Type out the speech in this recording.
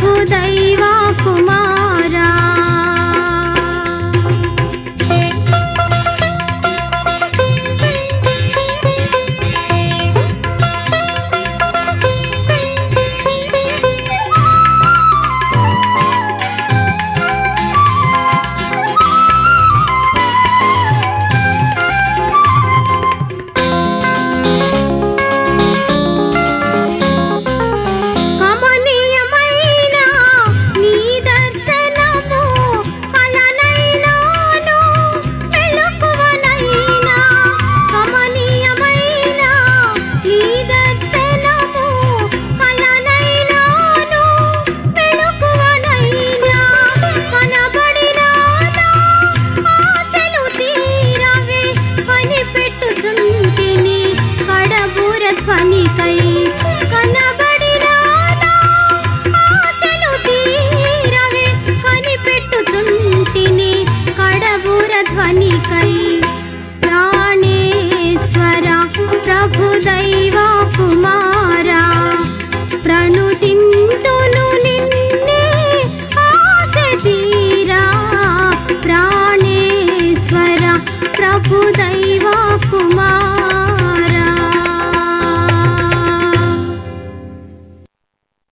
खुदैवा